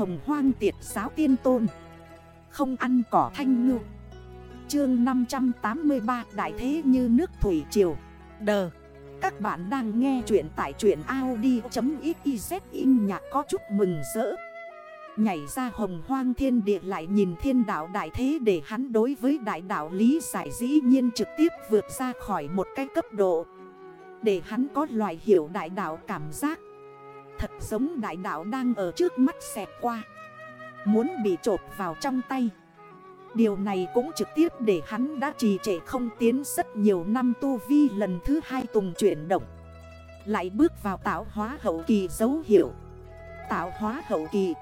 Hồng hoang tiệt giáo tiên tôn. Không ăn cỏ thanh ngư. Chương 583 Đại thế như nước thủy triều. Đờ. Các bạn đang nghe chuyện tại truyện Audi.xyz in nhạc có chút mừng rỡ. Nhảy ra hồng hoang thiên địa lại nhìn thiên đạo đại thế để hắn đối với đại đạo lý giải dĩ nhiên trực tiếp vượt ra khỏi một cái cấp độ. Để hắn có loại hiểu đại đạo cảm giác. Thật giống đại đạo đang ở trước mắt xẹt qua. Muốn bị trột vào trong tay. Điều này cũng trực tiếp để hắn đã trì trệ không tiến rất nhiều năm tu vi lần thứ hai tùng chuyển động. Lại bước vào tạo hóa hậu kỳ dấu hiệu. Tạo hóa hậu kỳ.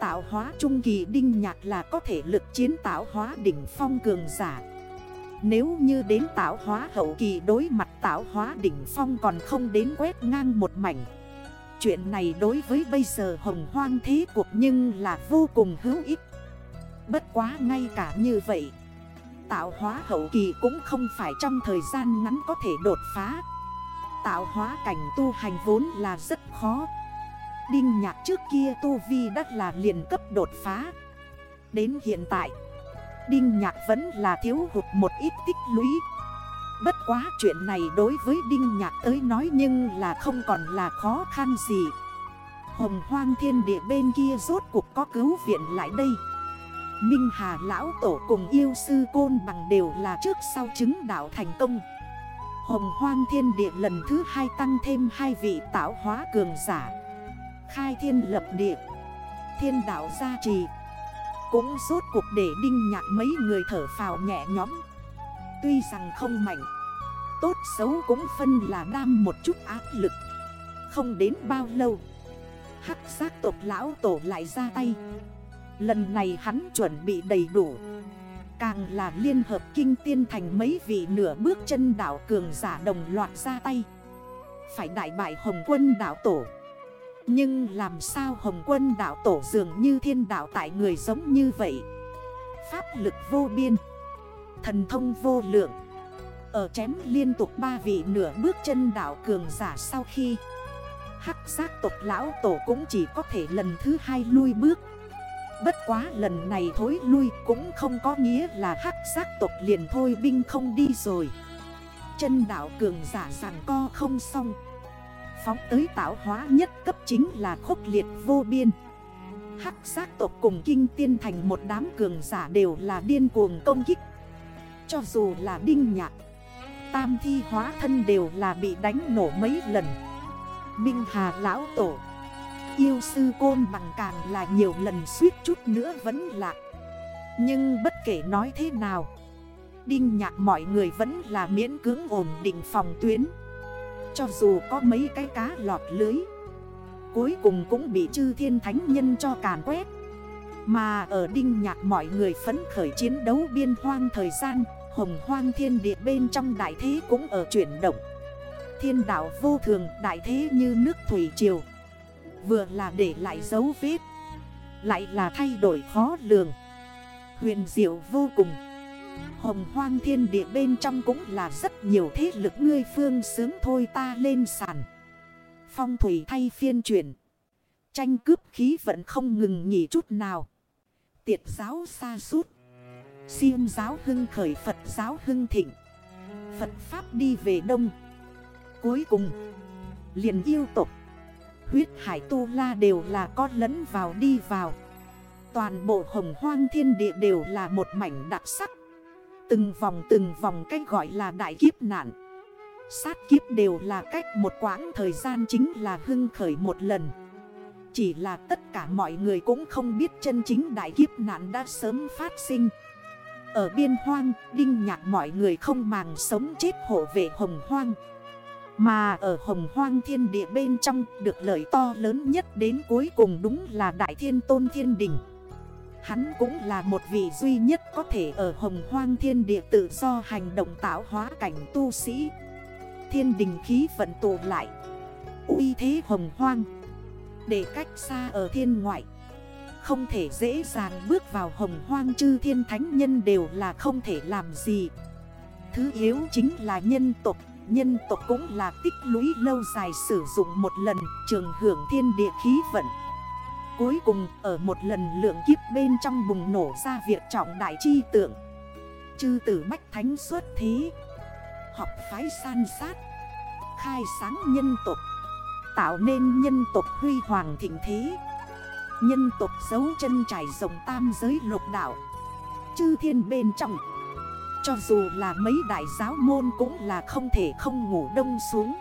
Tạo hóa trung kỳ đinh nhạc là có thể lực chiến tạo hóa đỉnh phong cường giả. Nếu như đến tạo hóa hậu kỳ đối mặt tạo hóa đỉnh phong còn không đến quét ngang một mảnh. Chuyện này đối với bây giờ hồng hoang thế cuộc nhưng là vô cùng hữu ích. Bất quá ngay cả như vậy, Tạo hóa hậu kỳ cũng không phải trong thời gian ngắn có thể đột phá. Tạo hóa cảnh tu hành vốn là rất khó. Đinh nhạc trước kia tu vi đắt là liền cấp đột phá. Đến hiện tại, Đinh nhạc vẫn là thiếu hụt một ít tích lũy. Bất quá chuyện này đối với Đinh Nhạc tới nói nhưng là không còn là khó khăn gì. Hồng hoang thiên địa bên kia rốt cuộc có cứu viện lại đây. Minh Hà Lão Tổ cùng yêu sư Côn Bằng đều là trước sau chứng đạo thành công. Hồng hoang thiên địa lần thứ hai tăng thêm hai vị tạo hóa cường giả. Khai thiên lập địa. Thiên đạo gia trì. Cũng rốt cuộc để đinh nhạc mấy người thở phào nhẹ nhõm. Tuy rằng không mạnh Tốt xấu cũng phân là đam một chút áp lực. Không đến bao lâu, Hắc giác tộc lão tổ lại ra tay. Lần này hắn chuẩn bị đầy đủ. Càng là liên hợp kinh tiên thành mấy vị nửa bước chân đảo cường giả đồng loạt ra tay. Phải đại bại hồng quân đảo tổ. Nhưng làm sao hồng quân đảo tổ dường như thiên đảo tại người giống như vậy? Pháp lực vô biên, Thần thông vô lượng. Ở chém liên tục ba vị nửa bước chân đảo cường giả sau khi. Hắc giác tộc lão tổ cũng chỉ có thể lần thứ hai lui bước. Bất quá lần này thối lui cũng không có nghĩa là hắc giác tộc liền thôi binh không đi rồi. Chân đảo cường giả giảng co không xong. Phóng tới tạo hóa nhất cấp chính là khốc liệt vô biên. Hắc giác tộc cùng kinh tiên thành một đám cường giả đều là điên cuồng công kích. Cho dù là đinh nhạc Tam thi hóa thân đều là bị đánh nổ mấy lần. Minh Hà Lão Tổ, Yêu sư côn bằng càng là nhiều lần suýt chút nữa vẫn lạ Nhưng bất kể nói thế nào, Đinh nhạc mọi người vẫn là miễn cưỡng ổn định phòng tuyến. Cho dù có mấy cái cá lọt lưới, Cuối cùng cũng bị chư thiên thánh nhân cho càn quét. Mà ở đinh nhạc mọi người phấn khởi chiến đấu biên hoang thời gian Hồng hoang thiên địa bên trong đại thế cũng ở chuyển động. Thiên đảo vô thường, đại thế như nước thủy triều. Vừa là để lại dấu vết, Lại là thay đổi khó lường. Huyền diệu vô cùng. Hồng hoang thiên địa bên trong cũng là rất nhiều thế lực ngươi phương sướng thôi ta lên sàn. Phong thủy thay phiên chuyển. Tranh cướp khí vẫn không ngừng nghỉ chút nào. Tiệt giáo xa suốt. Siêu giáo hưng khởi Phật giáo hưng thịnh. Phật Pháp đi về Đông. Cuối cùng, liền yêu tục Huyết hải tu la đều là con lẫn vào đi vào. Toàn bộ hồng hoang thiên địa đều là một mảnh đặc sắc. Từng vòng từng vòng cách gọi là đại kiếp nạn. Sát kiếp đều là cách một quãng thời gian chính là hưng khởi một lần. Chỉ là tất cả mọi người cũng không biết chân chính đại kiếp nạn đã sớm phát sinh. Ở biên hoang, đinh nhạc mọi người không màng sống chết hộ vệ hồng hoang mà ở hồng hoang thiên địa bên trong được lợi to lớn nhất đến cuối cùng đúng là Đại Thiên Tôn Thiên Đình. Hắn cũng là một vị duy nhất có thể ở hồng hoang thiên địa tự do hành động tạo hóa cảnh tu sĩ. Thiên đình khí vận tụ lại. uy thế hồng hoang. Để cách xa ở thiên ngoại. Không thể dễ dàng bước vào hồng hoang chư thiên thánh nhân đều là không thể làm gì. Thứ yếu chính là nhân tục Nhân tộc cũng là tích lũy lâu dài sử dụng một lần trường hưởng thiên địa khí vận. Cuối cùng, ở một lần lượng kiếp bên trong bùng nổ ra việc trọng đại chi tượng. Chư tử Bách Thánh xuất thí. Học phái san sát. Khai sáng nhân tục Tạo nên nhân tục huy hoàng thịnh thế. Nhân tộc dấu chân trải rộng tam giới lục đạo. Chư thiên bên trong, Cho dù là mấy đại giáo môn cũng là không thể không ngủ đông xuống.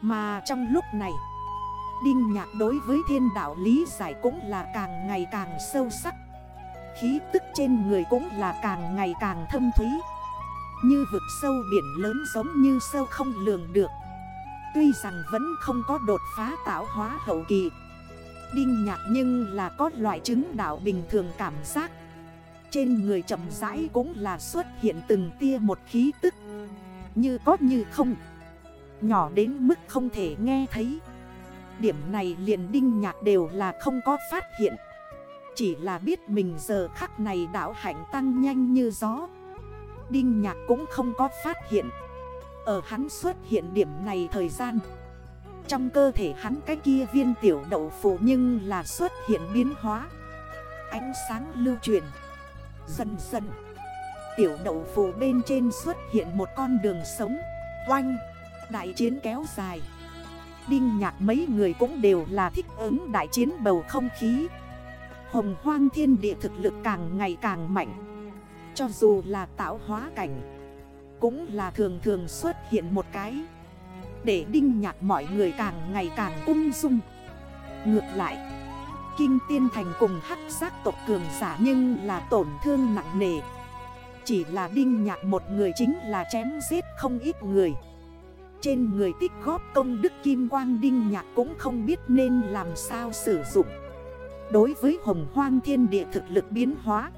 Mà trong lúc này, Đinh nhạc đối với thiên đạo lý giải cũng là càng ngày càng sâu sắc. Khí tức trên người cũng là càng ngày càng thâm thúy. Như vực sâu biển lớn giống như sâu không lường được. Tuy rằng vẫn không có đột phá tạo hóa hậu kỳ Đinh nhạc nhưng là có loại chứng đạo bình thường cảm giác. Trên người chậm rãi cũng là xuất hiện từng tia một khí tức. Như có như không. Nhỏ đến mức không thể nghe thấy. Điểm này liền đinh nhạc đều là không có phát hiện. Chỉ là biết mình giờ khắc này đảo hạnh tăng nhanh như gió. Đinh nhạc cũng không có phát hiện. Ở hắn xuất hiện điểm này thời gian trong cơ thể hắn cái kia viên tiểu đậu phụ nhưng là xuất hiện biến hóa. Ánh sáng lưu truyền. Dần dần, Tiểu đậu phụ bên trên xuất hiện một con đường sống. Oanh, Đại chiến kéo dài. Đinh nhạc mấy người cũng đều là thích ứng đại chiến bầu không khí. Hồng hoang thiên địa thực lực càng ngày càng mạnh. Cho dù là tạo hóa cảnh, Cũng là thường thường xuất hiện một cái. Để đinh nhạc mọi người càng ngày càng ung dung. Ngược lại, Kinh tiên thành cùng hắc giác tộc cường giả nhưng là tổn thương nặng nề. Chỉ là đinh nhạc một người chính là chém giết không ít người. Trên người tích góp công đức kim quang đinh nhạc cũng không biết nên làm sao sử dụng. Đối với hồng hoang thiên địa thực lực biến hóa,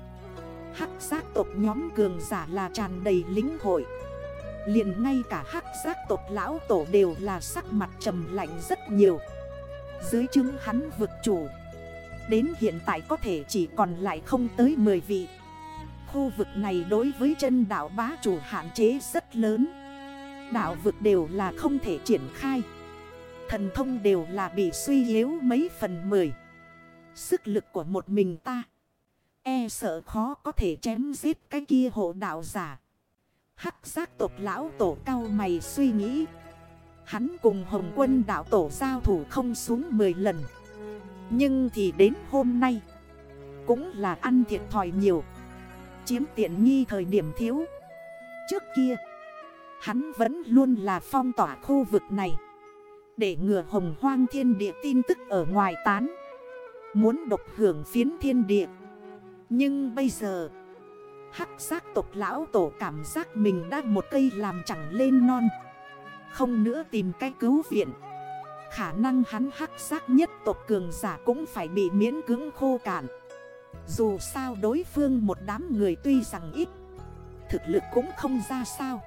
Hắc giác tộc nhóm cường giả là tràn đầy lính hội liền ngay cả hắc giác tộc lão tổ đều là sắc mặt trầm lạnh rất nhiều. Dưới chứng hắn vực chủ, Đến hiện tại có thể chỉ còn lại không tới 10 vị. Khu vực này đối với chân đảo bá chủ hạn chế rất lớn. Đạo vực đều là không thể triển khai. Thần thông đều là bị suy yếu mấy phần mười. Sức lực của một mình ta E sợ khó có thể chém giết cái kia hộ đạo giả. Hắc giác tộc lão tổ cao mày suy nghĩ. Hắn cùng hồng quân đạo tổ giao thủ không xuống 10 lần. Nhưng thì đến hôm nay, Cũng là ăn thiệt thòi nhiều. Chiếm tiện nghi thời điểm thiếu. Trước kia, Hắn vẫn luôn là phong tỏa khu vực này. Để ngừa hồng hoang thiên địa tin tức ở ngoài tán. Muốn độc hưởng phiến thiên địa. Nhưng bây giờ Hắc giác tộc lão tổ cảm giác mình đã một cây làm chẳng lên non. Không nữa tìm cách cứu viện. Khả năng hắn hắc giác nhất tộc cường giả cũng phải bị miễn cứng khô cạn. Dù sao đối phương một đám người tuy rằng ít, Thực lực cũng không ra sao.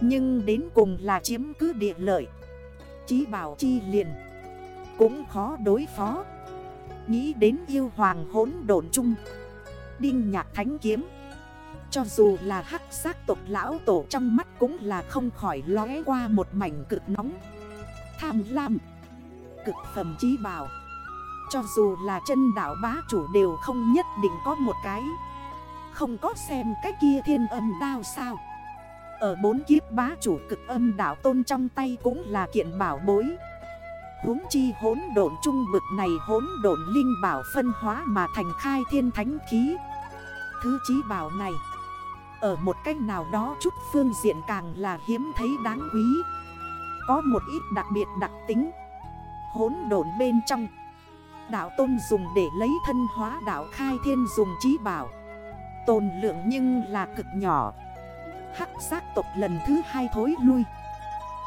Nhưng đến cùng là chiếm cứ địa lợi. Chí bảo chi liền. Cũng khó đối phó. Nghĩ đến yêu hoàng hốn đồn chung. Đinh nhạc thánh kiếm. Cho dù là hắc giác tộc lão tổ trong mắt cũng là không khỏi lóe qua một mảnh cực nóng. Tham lam, Cực phẩm chí bảo. Cho dù là chân đảo bá chủ đều không nhất định có một cái. Không có xem cái kia thiên âm đao sao. Ở bốn kiếp bá chủ cực âm đảo tôn trong tay cũng là kiện bảo bối. Huống chi hốn độn trung bực này hốn độn linh bảo phân hóa mà thành khai thiên thánh khí. Thứ chí bảo này ở một cách nào đó chút phương diện càng là hiếm thấy đáng quý. Có một ít đặc biệt đặc tính. Hốn độn bên trong. Đạo tôn dùng để lấy thân hóa đạo khai thiên dùng trí bảo. Tồn lượng nhưng là cực nhỏ. Hắc giác tộc lần thứ hai thối lui.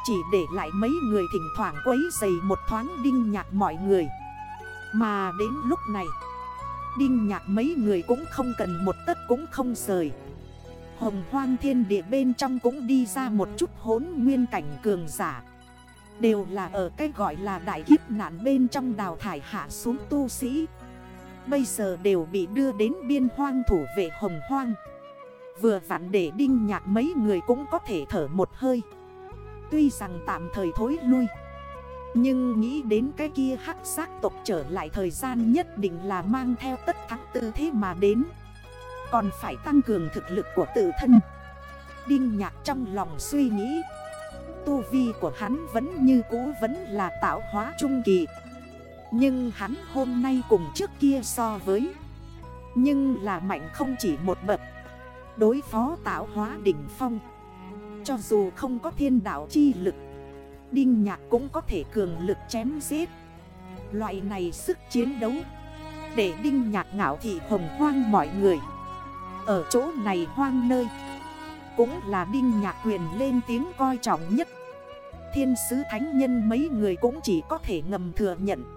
Chỉ để lại mấy người thỉnh thoảng quấy dày một thoáng đinh nhạc mọi người. Mà đến lúc này, Đinh nhạc mấy người cũng không cần một tất cũng không rời. Hồng hoang thiên địa bên trong cũng đi ra một chút hốn nguyên cảnh cường giả. Đều là ở cái gọi là đại kiếp nạn bên trong đào thải hạ xuống tu sĩ. Bây giờ đều bị đưa đến biên hoang thủ vệ hồng hoang. Vừa vặn để đinh nhạc mấy người cũng có thể thở một hơi. Tuy rằng tạm thời thối lui, Nhưng nghĩ đến cái kia hắc xác tộc trở lại thời gian nhất định là mang theo tất thắng tư thế mà đến. Còn phải tăng cường thực lực của tự thân. Đinh nhạc trong lòng suy nghĩ, Tu vi của hắn vẫn như cũ vẫn là tạo hóa trung kỳ. Nhưng hắn hôm nay cùng trước kia so với, Nhưng là mạnh không chỉ một bậc. Đối phó tạo hóa đỉnh phong, Cho dù không có thiên đạo chi lực, Đinh nhạc cũng có thể cường lực chém giết. Loại này sức chiến đấu, Để đinh nhạc ngạo thị hồng hoang mọi người. Ở chỗ này hoang nơi. Cũng là đinh nhạc quyền lên tiếng coi trọng nhất. Thiên sứ thánh nhân mấy người cũng chỉ có thể ngầm thừa nhận.